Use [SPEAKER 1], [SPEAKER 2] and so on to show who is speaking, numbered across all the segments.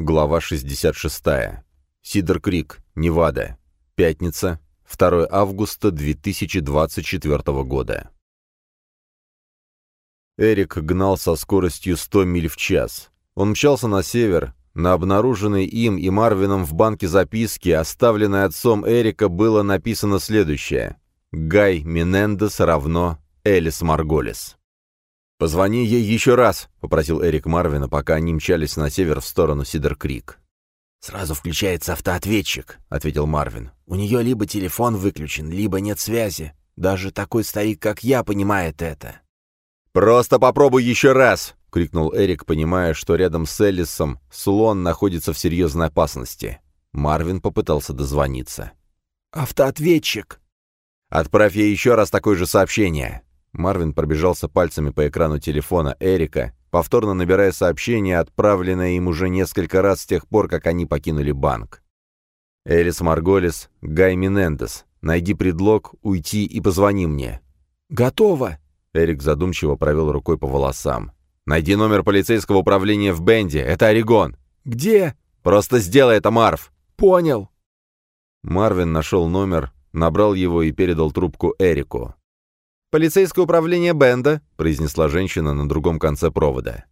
[SPEAKER 1] Глава 66. Сидер Крик, Невада. Пятница, 2 августа 2024 года. Эрик гнал со скоростью 100 миль в час. Он мчался на север. На обнаруженной им и Марвином в банке записки, оставленной отцом Эрика, было написано следующее. «Гай Минендес равно Элис Марголис». «Позвони ей еще раз», — попросил Эрик Марвина, пока они мчались на север в сторону Сидер-Крик.
[SPEAKER 2] «Сразу включается автоответчик», — ответил Марвин. «У нее либо телефон выключен, либо нет связи. Даже такой старик, как я, понимает это».
[SPEAKER 1] «Просто попробуй еще раз!» — крикнул Эрик, понимая, что рядом с Эллисом слон находится в серьезной опасности. Марвин попытался дозвониться.
[SPEAKER 2] «Автоответчик!»
[SPEAKER 1] «Отправь ей еще раз такое же сообщение!» Марвин пробежался пальцами по экрану телефона Эрика, повторно набирая сообщение, отправленное им уже несколько раз с тех пор, как они покинули банк. «Элис Марголис, Гай Минендес. Найди предлог, уйти и позвони мне».
[SPEAKER 2] «Готово!»
[SPEAKER 1] Эрик задумчиво провел рукой по волосам. «Найди номер полицейского управления в Бенде. Это Орегон».
[SPEAKER 2] «Где?»
[SPEAKER 1] «Просто сделай это, Марв!»
[SPEAKER 2] «Понял».
[SPEAKER 1] Марвин нашел номер, набрал его и передал трубку Эрику. «Полицейское управление Бенда», — произнесла женщина на другом конце провода.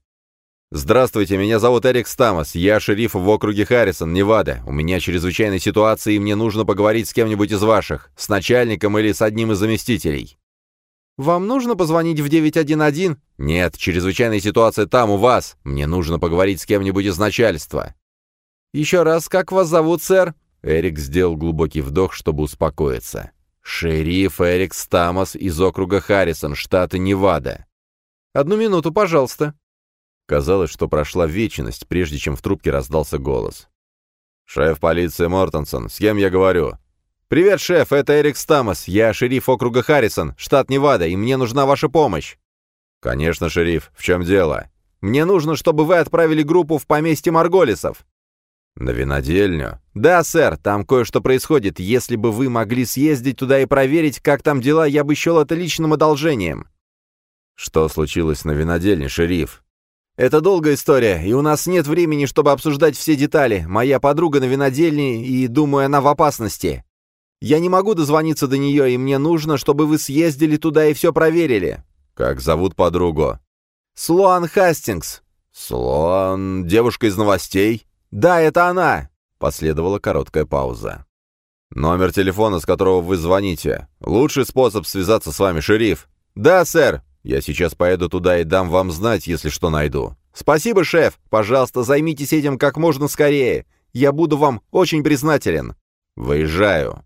[SPEAKER 1] «Здравствуйте, меня зовут Эрик Стамос, я шериф в округе Харрисон, Невада. У меня чрезвычайная ситуация, и мне нужно поговорить с кем-нибудь из ваших, с начальником или с одним из заместителей». «Вам нужно позвонить в 911?» «Нет, чрезвычайная ситуация там, у вас. Мне нужно поговорить с кем-нибудь из начальства». «Еще раз, как вас зовут, сэр?» Эрик сделал глубокий вдох, чтобы успокоиться. «Шериф Эрик Стамос из округа Харрисон, штата Невада». «Одну минуту, пожалуйста». Казалось, что прошла вечность, прежде чем в трубке раздался голос. «Шеф полиции Мортенсон, с кем я говорю?» «Привет, шеф, это Эрик Стамос. Я шериф округа Харрисон, штат Невада, и мне нужна ваша помощь». «Конечно, шериф. В чем дело?» «Мне нужно, чтобы вы отправили группу в поместье Марголисов». «На винодельню?» «Да, сэр, там кое-что происходит. Если бы вы могли съездить туда и проверить, как там дела, я бы счел это личным одолжением». «Что случилось на винодельне, шериф?» «Это долгая история, и у нас нет времени, чтобы обсуждать все детали. Моя подруга на винодельне, и, думаю, она в опасности. Я не могу дозвониться до нее, и мне нужно, чтобы вы съездили туда и все проверили». «Как зовут подругу?» «Слоан Хастингс». «Слоан... девушка из новостей?» «Да, это она!» — последовала короткая пауза. «Номер телефона, с которого вы звоните. Лучший способ связаться с вами, шериф?» «Да, сэр. Я сейчас поеду туда и дам вам знать, если что найду». «Спасибо, шеф. Пожалуйста, займитесь этим как можно скорее. Я буду вам очень признателен». «Выезжаю».